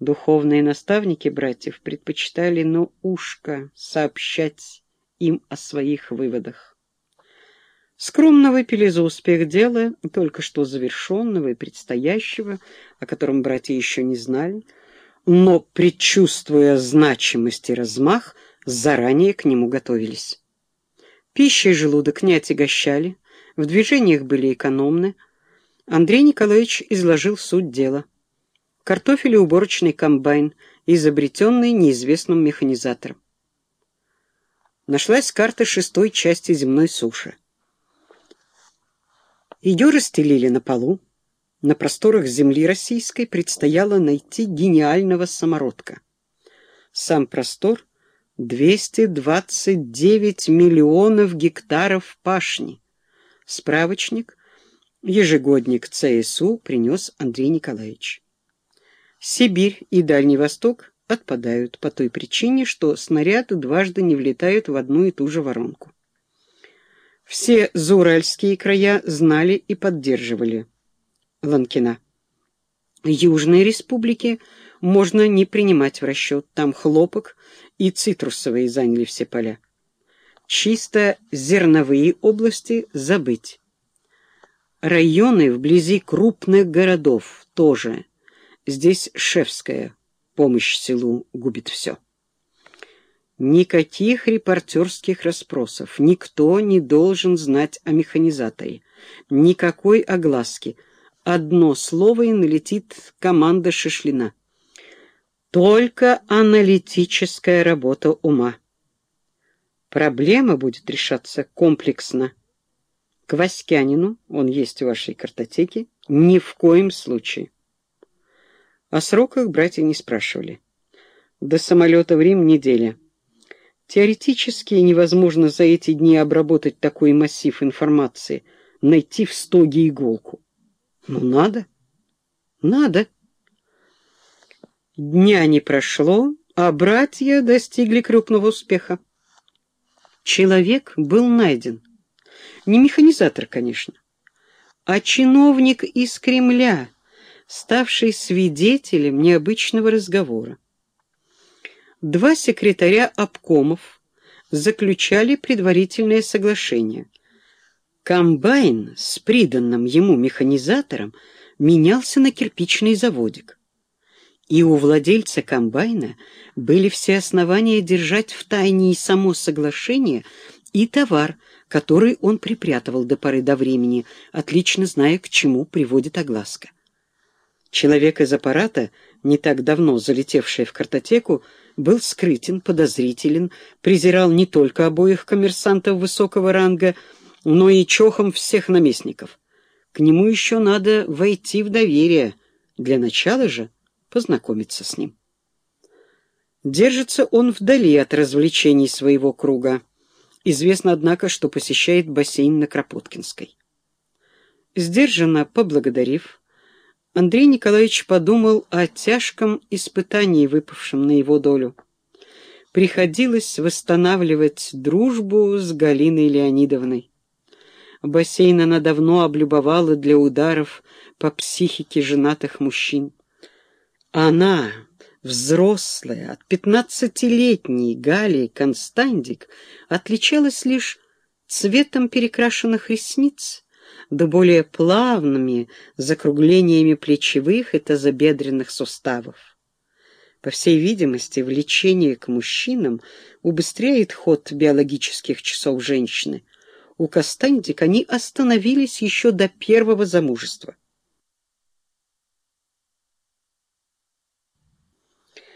Духовные наставники братьев предпочитали на ушко сообщать им о своих выводах. Скромно выпили за успех дела, только что завершенного и предстоящего, о котором братья еще не знали, но, предчувствуя значимость и размах, заранее к нему готовились. Пищей желудок не отягощали, в движениях были экономны. Андрей Николаевич изложил суть дела. Картофелеуборочный комбайн, изобретенный неизвестным механизатором. Нашлась карта шестой части земной суши. Ее расстелили на полу. На просторах земли российской предстояло найти гениального самородка. Сам простор — 229 миллионов гектаров пашни. Справочник, ежегодник ЦСУ принес Андрей Николаевич. Сибирь и Дальний Восток отпадают по той причине, что снаряды дважды не влетают в одну и ту же воронку. Все зауральские края знали и поддерживали Ланкина. Южные республики можно не принимать в расчет, там хлопок и цитрусовые заняли все поля. Чисто зерновые области забыть. Районы вблизи крупных городов тоже. Здесь шефская помощь селу губит все. Никаких репортерских расспросов. Никто не должен знать о механизаторе. Никакой огласки. Одно слово и налетит команда Шишлина. Только аналитическая работа ума. Проблема будет решаться комплексно. К Васькянину, он есть в вашей картотеке, ни в коем случае. О сроках братья не спрашивали. До самолета в Рим неделя. Теоретически невозможно за эти дни обработать такой массив информации, найти в стоге иголку. Ну, надо. Надо. Дня не прошло, а братья достигли крупного успеха. Человек был найден. Не механизатор, конечно, а чиновник из Кремля, ставший свидетелем необычного разговора два секретаря обкомов заключали предварительное соглашение. Комбайн с приданным ему механизатором менялся на кирпичный заводик. И у владельца комбайна были все основания держать в тайне и само соглашение, и товар, который он припрятывал до поры до времени, отлично зная, к чему приводит огласка. Человек из аппарата, не так давно залетевший в картотеку, был скрытен, подозрителен, презирал не только обоих коммерсантов высокого ранга, но и чохом всех наместников. К нему еще надо войти в доверие, для начала же познакомиться с ним. Держится он вдали от развлечений своего круга. Известно, однако, что посещает бассейн на Кропоткинской. Сдержанно поблагодарив, Андрей Николаевич подумал о тяжком испытании, выпавшем на его долю. Приходилось восстанавливать дружбу с Галиной Леонидовной. Бассейн она давно облюбовала для ударов по психике женатых мужчин. Она, взрослая, от пятнадцатилетней Гали Константик, отличалась лишь цветом перекрашенных ресниц да более плавными закруглениями плечевых и тазобедренных суставов. По всей видимости, влечение к мужчинам убыстряет ход биологических часов женщины. У Костандик они остановились еще до первого замужества.